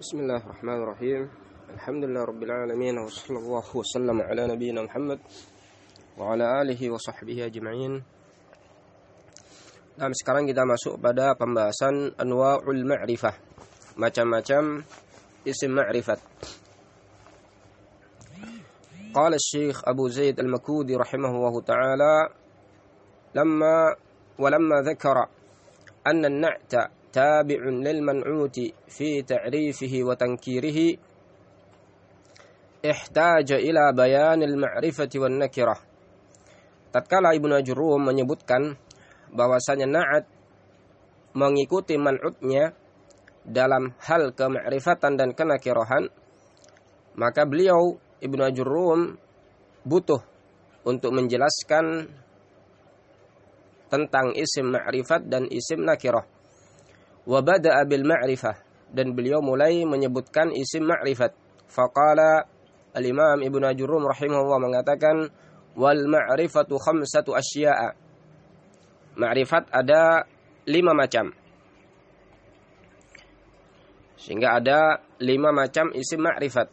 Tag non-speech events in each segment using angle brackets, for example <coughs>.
بسم الله الرحمن الرحيم الحمد لله رب العالمين وصلى الله وسلم على نبينا محمد وعلى آله وصحبه أجمعين Nah, sekarang kita masuk pada pembahasan anwa'ul ma'rifah. Macam-macam isim ma'rifat. قال الشيخ أبو زيد المكودي رحمه الله تعالى لما ولما ذكر أن النعت تابع للمنعوت في تعريفه وتنكيره احتاج إلى بيان المعرفة والنكرة tatkala Ibnu Ajurrum menyebutkan bahwasanya na'at mengikuti man'utnya dalam hal kemakrifatan dan kenakirahan maka beliau Ibnu Ajurrum butuh untuk menjelaskan tentang isim ma'rifat dan isim nakirah wa bada'a bil ma'rifah dan beliau mulai menyebutkan isim ma'rifat faqala al-imam Ibnu Ajurrum rahimahullah mengatakan wal ma'rifatu khamsatu asya'a Ma'rifat ada lima macam. Sehingga ada lima macam isim ma'rifat.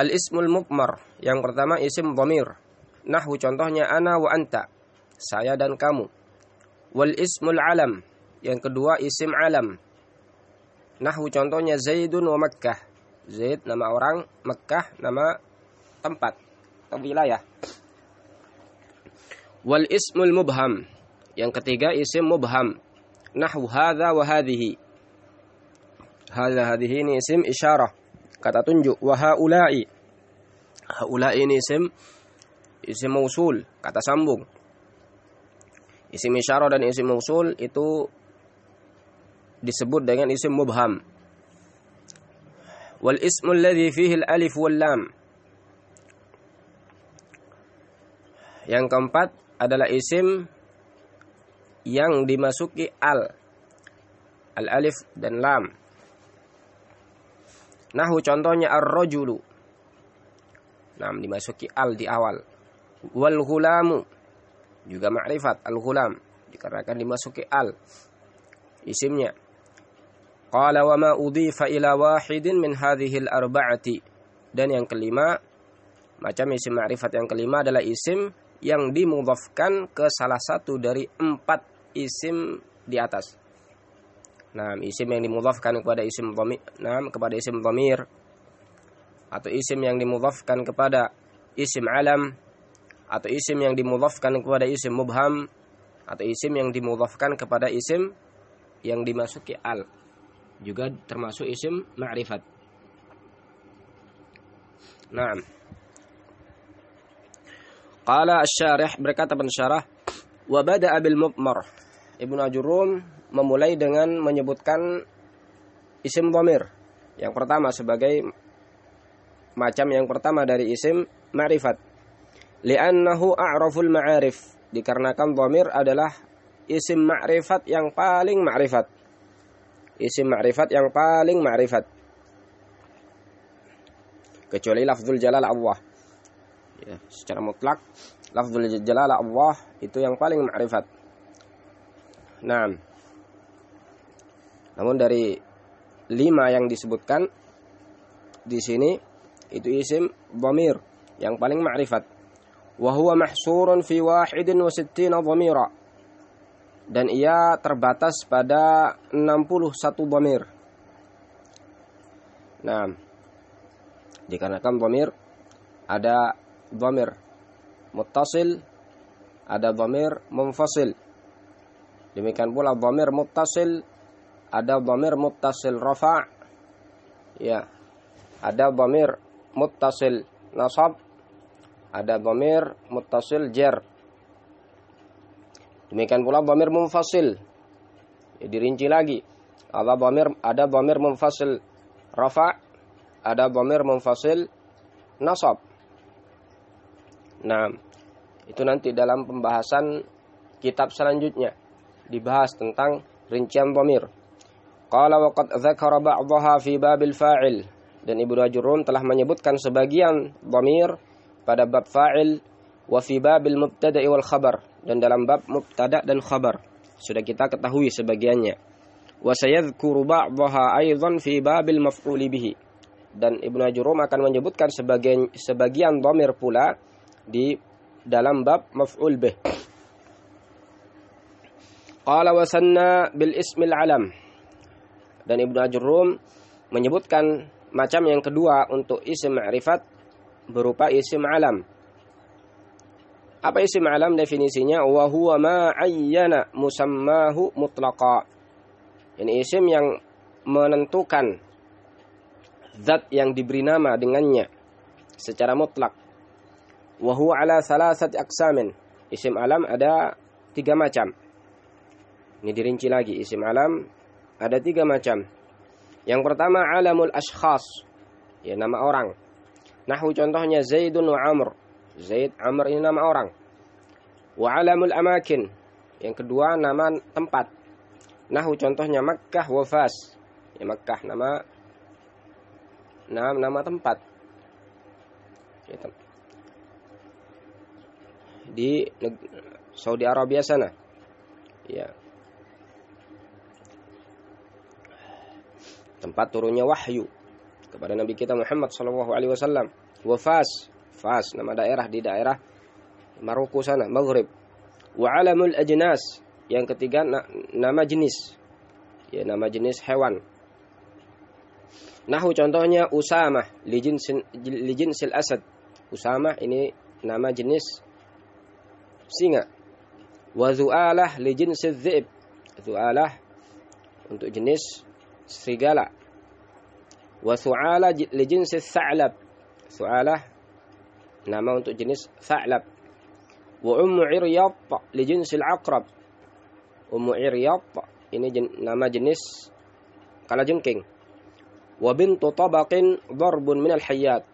Al-ismul mukmar. Yang pertama isim dhamir. Nahwu contohnya ana wa anta. Saya dan kamu. Wal ismul alam. Yang kedua isim alam. Nahwu contohnya Zaidun wa Makkah. Zaid nama orang, Makkah nama tempat atau wilayah. Wal ismul mubham. Yang ketiga isim mubham. Nahwu hadha wa hadhihi. Hadha hadhihi ini isim isyarah. Kata tunjuk. Wa haula'i. Haula'i ini isim isim mausul. Kata sambung. Isim isyarah dan isim mausul itu disebut dengan isim mubham. Wal ismul ladhi fihi al-alif wal lam. Yang keempat adalah isim yang dimasuki al. Al alif dan lam. Nahu contohnya ar-rajulu. Nah, dimasuki al di awal. Wal hulamu juga ma'rifat al hulam dikarenakan dimasuki al. Isimnya ma udhifa ila wahidin min hadhihi al arba'ati dan yang kelima macam isim ma'rifat yang kelima adalah isim yang dimudhafkan ke salah satu dari empat isim di atas. Nah, isim yang dimudhafkan kepada isim dhamir, nah, kepada isim dhamir. Atau isim yang dimudhafkan kepada isim alam. Atau isim yang dimudhafkan kepada isim mubham. Atau isim yang dimudhafkan kepada isim yang dimasuki al juga termasuk isim ma'rifat. Nah, Qala asy-syarih berkata pensyarah wa bada'a bil mubmar. Ibnu Ajurum memulai dengan menyebutkan isim dhamir. Yang pertama sebagai macam yang pertama dari isim ma'rifat. Li'annahu a'raful ma'arif. Dikarenakan dhamir adalah isim ma'rifat yang paling ma'rifat. Isim ma'rifat yang paling ma'rifat. Kecuali lafzul jalal Allah ya, secara mutlak lafzul jalalah Allah itu yang paling ma'rifat. Nah, namun dari lima yang disebutkan di sini itu isim dhamir yang paling ma'rifat. Wa huwa mahsurun fi wahidin wa sittina. Dan ia terbatas pada 61 dhamir. Nah, dikarenakan dhamir ada dhamir muttasil ada dhamir munfasil demikian pula dhamir muttasil ada dhamir muttasil rafa' ya ada dhamir muttasil nasab ada dhamir muttasil jar demikian pula dhamir munfasil. Ya, dirinci lagi. Ada dhamir ada dhamir munfasil rafa' ada dhamir munfasil nasab. Nah, itu nanti dalam pembahasan kitab selanjutnya. Dibahas tentang rincian dhamir. Qala wa qad dzakara ba'daha fi babil fa'il. Dan Ibnu Ajurrum telah menyebutkan sebagian dhamir pada bab fa'il wa fi babil mubtada'i wal khabar dan dalam bab mubtada dan khabar. Sudah kita ketahui sebagiannya. Wa sayadhkuru ba'daha aidan fi babil maf'uli bihi. Dan Ibnu Ajurum akan menyebutkan sebagian sebagian dhamir pula di dalam bab maf'ul bih. Qala wasanna bil ismil alam. Dan Ibnu Ajurum menyebutkan macam yang kedua untuk isim ma'rifat berupa isim alam. Apa isim alam definisinya? Wa huwa ma ayyana musammahu mutlaqa. Ini isim yang menentukan zat yang diberi nama dengannya secara mutlak. Wa huwa ala salasati aqsamin. Isim alam ada tiga macam. Ini dirinci lagi. Isim alam ada tiga macam. Yang pertama alamul ashkhas. Ya nama orang. Nahu contohnya Zaidun wa Amr. Zaid, Amr ini nama orang. Wa alamul amakin. Yang kedua nama tempat. Nahu contohnya Makkah wa Fas. Ya Makkah nama nama, nama tempat. Ya, di Saudi Arabia sana. Ya. Tempat turunnya wahyu kepada Nabi kita Muhammad sallallahu alaihi wasallam. Wa Fas, Fas nama daerah di daerah Maroko sana, Maghrib. Wa alamul ajnas, yang ketiga nama jenis. Ya, nama jenis hewan. Nahu contohnya Usamah lijinsil, lijinsil asad. Usamah ini nama jenis singa. Wa zu'alah lijinsil dhi'ib. Zu'alah untuk jenis serigala wa su'ala li jinsi tha'lab su'alah Nama untuk jenis fa'lab Wa ummu iryab li jinsil aqrab. Ummu iryab ini jen, nama jenis kalajengking. Wa bintu tabaqin darbun minal hayyat.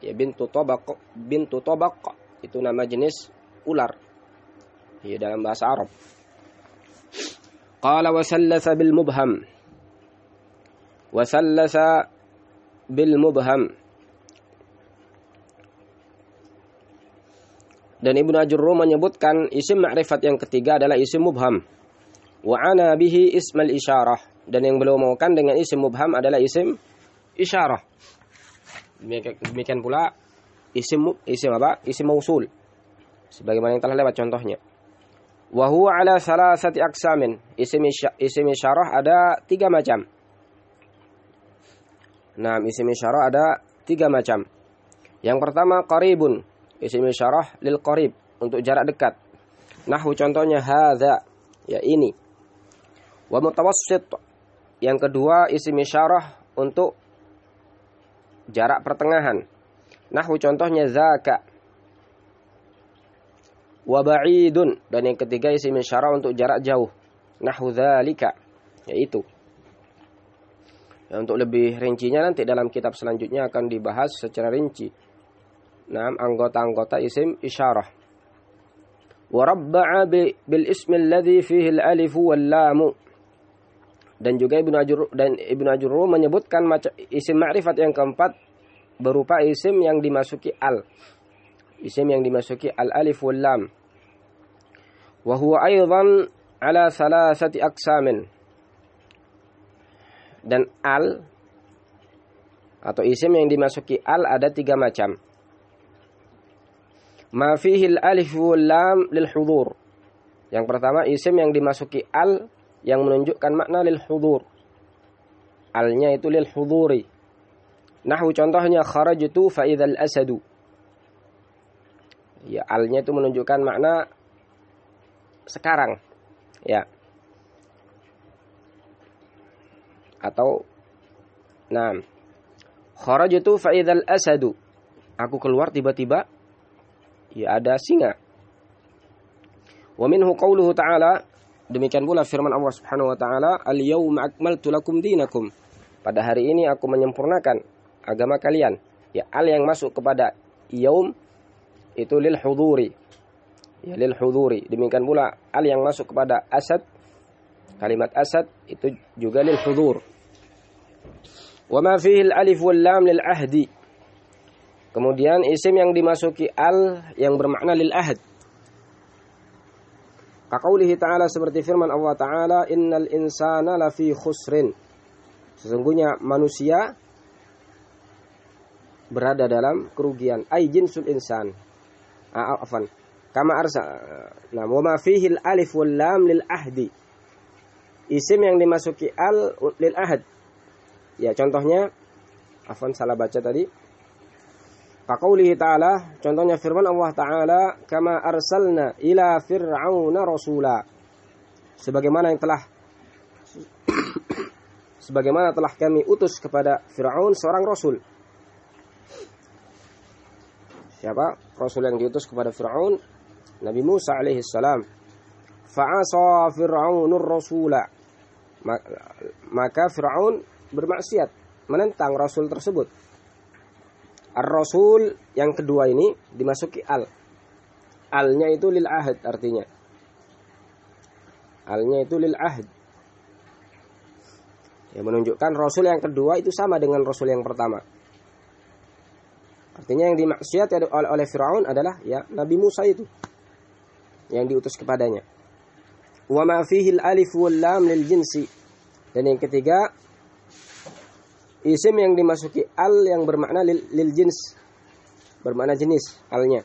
Ya bintu tabaq bintu tabaq itu nama jenis ular. Ya dalam bahasa Arab. Qala wa sallasa bil mubham. Wa sallasa bil mubham Dan Ibnu Ajurrum menyebutkan isim ma'rifat yang ketiga adalah isim mubham. Wa ana bihi ismal isyarah. Dan yang beliau maukan dengan isim mubham adalah isim isyarah. Demikian pula isim isim apa? Isim mausul. Sebagaimana yang telah lewat contohnya. Wa huwa ala salasati aksamin. Isim isim isyarah ada tiga macam. Nah, isim isyarah ada tiga macam. Yang pertama qaribun, isim isyarah lil qarib untuk jarak dekat. Nahwu contohnya hadza, ya ini. Wa mutawassit. Yang kedua isim isyarah untuk jarak pertengahan. Nahwu contohnya zaka. Wa ba'idun dan yang ketiga isim isyarah untuk jarak jauh. Nahwu dzalika, yaitu Ya, untuk lebih rincinya nanti dalam kitab selanjutnya akan dibahas secara rinci. Nah, anggota-anggota isim isyarah. Warabba'a bil ismi alladhi fihi al-alif wal lam. Dan juga Ibnu Ajur dan Ibnu Ajurru menyebutkan isim ma'rifat yang keempat berupa isim yang dimasuki al. Isim yang dimasuki al-alif wal lam. Wa huwa aidan ala salasati aqsamin dan al atau isim yang dimasuki al ada tiga macam. Ma fihil alif wal lam lil hudur. Yang pertama isim yang dimasuki al yang menunjukkan makna lil hudur. Alnya itu lil huduri. Nahu contohnya kharajtu fa idzal asadu. Ya, alnya itu menunjukkan makna sekarang. Ya. atau nah kharajtu fa idzal asadu aku keluar tiba-tiba ya ada singa. Wa minhu qauluhu ta'ala demikian pula firman Allah Subhanahu wa taala al yauma akmaltu lakum dinakum. Pada hari ini aku menyempurnakan agama kalian. Ya al yang masuk kepada yaum itu lil huduri. Ya lil huduri. Demikian pula al yang masuk kepada asad. Kalimat asad itu juga lil hudur. Wama fihi alif wal lam lil ahdi. Kemudian isim yang dimasuki al yang bermakna lil ahd. Kaqaulihi ta'ala seperti firman Allah ta'ala innal insana lafi khusrin. Sesungguhnya manusia berada dalam kerugian. Ai jinsul insan. Ah, afan. Kama arsa. Nah, wa ma fihi alif wal lam lil ahdi. Isim yang dimasuki al lil ahad. Ya, contohnya afan salah baca tadi. Kaqaulihi ta'ala, contohnya firman Allah Ta'ala, kama arsalna ila fir'auna rasula. Sebagaimana yang telah <coughs> sebagaimana telah kami utus kepada Firaun seorang rasul. Siapa? Rasul yang diutus kepada Firaun Nabi Musa alaihi salam. Fa'asa Fir'aunur rasula. Maka Firaun bermaksiat menentang rasul tersebut. Ar-Rasul yang kedua ini dimasuki al. Alnya itu lil ahad artinya. Alnya itu lil ahad. Yang menunjukkan Rasul yang kedua itu sama dengan Rasul yang pertama. Artinya yang dimaksiat oleh, Firaun adalah ya Nabi Musa itu yang diutus kepadanya. Wa ma fihi alif wal lam lil jinsi. Dan yang ketiga isim yang dimasuki al yang bermakna lil, lil jins. Bermakna jenis alnya.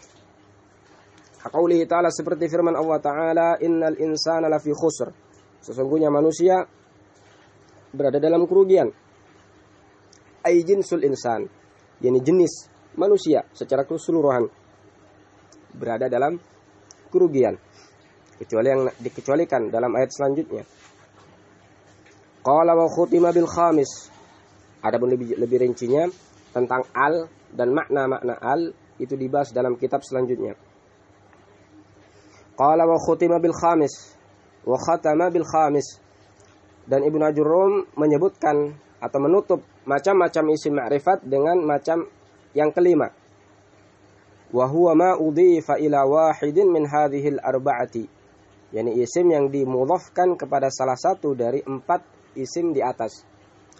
Qaulihi ta'ala seperti firman Allah ta'ala innal insana lafi khusr. Sesungguhnya manusia berada dalam kerugian. Ay jinsul insan yakni jenis manusia secara keseluruhan berada dalam kerugian. Kecuali yang dikecualikan dalam ayat selanjutnya. Qala wa khutima bil khamis Adapun lebih lebih rincinya tentang al dan makna-makna al itu dibahas dalam kitab selanjutnya. Qala wa khutima bil khamis wa khatama bil khamis. Dan Ibnu Ajurum menyebutkan atau menutup macam-macam isim ma'rifat dengan macam yang kelima. Wa huwa ila wahidin min hadhil arba'ati. Yani isim yang dimudhafkan kepada salah satu dari empat isim di atas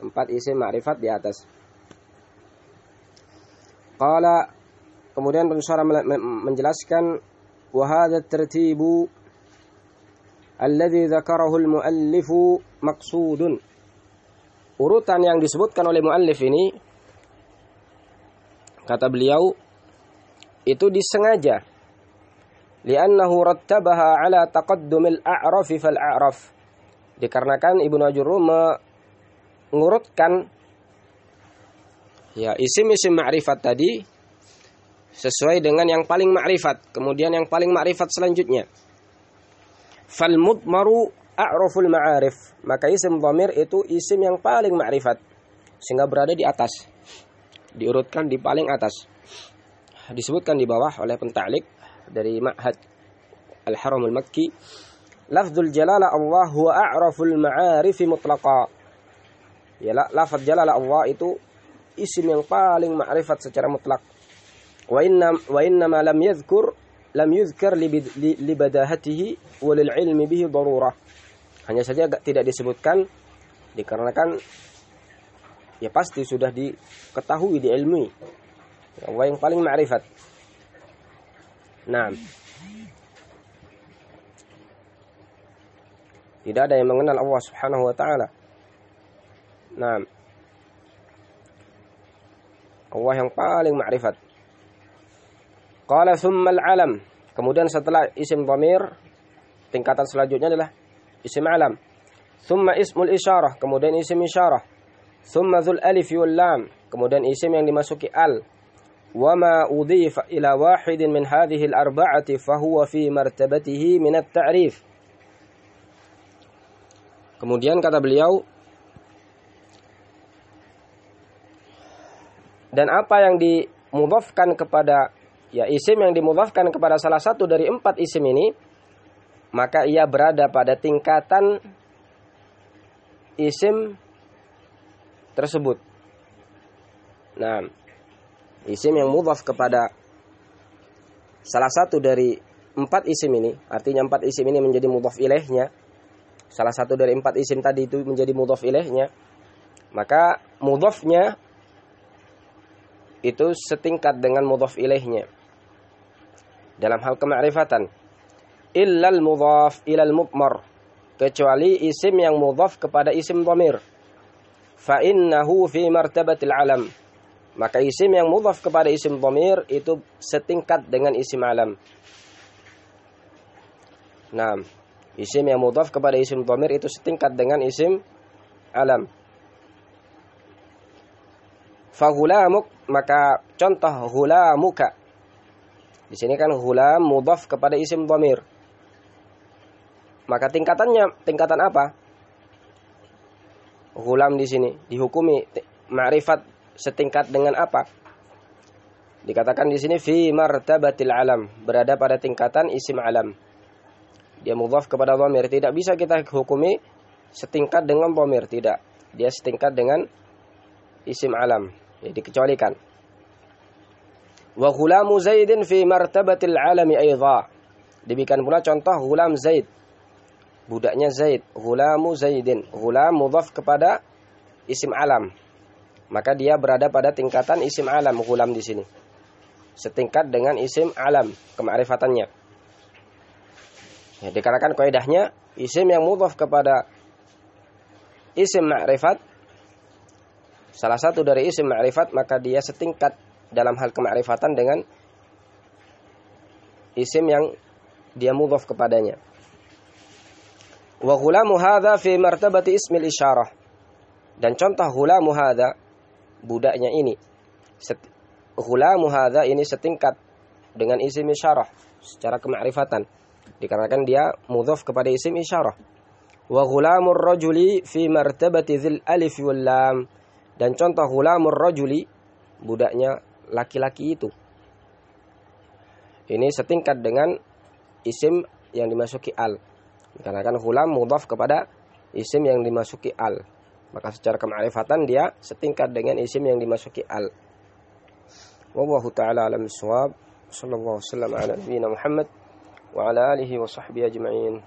empat isim ma'rifat di atas. Qala kemudian pensyarah menjelaskan wa hadha tertibu alladhi dzakarahu al-muallif maqsudun. Urutan yang disebutkan oleh muallif ini kata beliau itu disengaja li'annahu rattabaha ala taqaddumil a'raf fal a'raf dikarenakan Ibnu Ajurum mengurutkan ya isim-isim ma'rifat tadi sesuai dengan yang paling ma'rifat, kemudian yang paling ma'rifat selanjutnya. Fal mudmaru a'raful ma'arif. Maka isim dhamir itu isim yang paling ma'rifat sehingga berada di atas. Diurutkan di paling atas. Disebutkan di bawah oleh pentalik dari Ma'had Al-Haramul Makki. Lafzul jalala Allah huwa a'raful ma'arif mutlaqa ya lafaz jalala Allah itu isim yang paling ma'rifat secara mutlak. Wa inna wa inna ma lam yadhkur lam li, li badahatihi wa lil ilmi bihi darurah. Hanya saja tidak disebutkan dikarenakan ya pasti sudah diketahui di ilmu ya, Allah yang paling ma'rifat. Nah tidak ada yang mengenal Allah Subhanahu wa taala Nah, Allah yang paling ma'rifat. Qala thumma al-alam. Kemudian setelah isim dhamir, tingkatan selanjutnya adalah isim alam. Thumma ismul isyarah, kemudian isim isyarah. Thumma dzul alif lam, kemudian isim yang dimasuki al. Wa ma udhifa ila wahidin min hadhihi al-arba'ati fahuwa fi martabatihi min at-ta'rif. Kemudian kata beliau, dan apa yang dimudhafkan kepada ya isim yang dimudhafkan kepada salah satu dari empat isim ini maka ia berada pada tingkatan isim tersebut. Nah, isim yang mudhaf kepada salah satu dari empat isim ini, artinya empat isim ini menjadi mudhaf ilaihnya. Salah satu dari empat isim tadi itu menjadi mudhaf ilaihnya. Maka mudhafnya itu setingkat dengan mudhaf ilaihnya. Dalam hal kemakrifatan illa al-mudhaf ila al-mudmar kecuali isim yang mudhaf kepada isim dhamir. Fa innahu fi martabatil alam maka isim yang mudhaf kepada isim dhamir itu setingkat dengan isim alam. Nah isim yang mudhaf kepada isim dhamir itu setingkat dengan isim alam fahulamuk maka contoh hulamuka di sini kan hulam mudhaf kepada isim dhamir maka tingkatannya tingkatan apa Hulam di sini dihukumi ma'rifat setingkat dengan apa? Dikatakan di sini fi martabatil alam, berada pada tingkatan isim alam. Dia mudhaf kepada dhamir, tidak bisa kita hukumi setingkat dengan dhamir, tidak. Dia setingkat dengan isim alam, ya dikecualikan. Wa Zaidin fi martabatil alami aidha. Demikian pula contoh hulam Zaid budaknya Zaid, hulamu Zaidin. Hulam mudhaf kepada isim alam. Maka dia berada pada tingkatan isim alam hulam di sini. Setingkat dengan isim alam kemarifatannya. Ya, dikarenakan kaidahnya isim yang mudhaf kepada isim ma'rifat salah satu dari isim ma'rifat maka dia setingkat dalam hal kemarifatan dengan isim yang dia mudhaf kepadanya. Wa ghulamu hadha fi martabati ismil isyarah. Dan contoh ghulamu hadha budaknya ini. Ghulamu hadha ini setingkat dengan isim isyarah secara kemakrifatan. Dikarenakan dia mudhaf kepada isim isyarah. Wa ghulamur rajuli fi martabati dzil alif wal lam. Dan contoh ghulamur rajuli budaknya laki-laki itu. Ini setingkat dengan isim yang dimasuki al. Dikarenakan hulam mudhaf kepada isim yang dimasuki al. Maka secara kemarifatan dia setingkat dengan isim yang dimasuki al. Wallahu taala alam bisawab. Sallallahu wasallam ala nabiyina Muhammad wa ala alihi wa sahbihi ajma'in.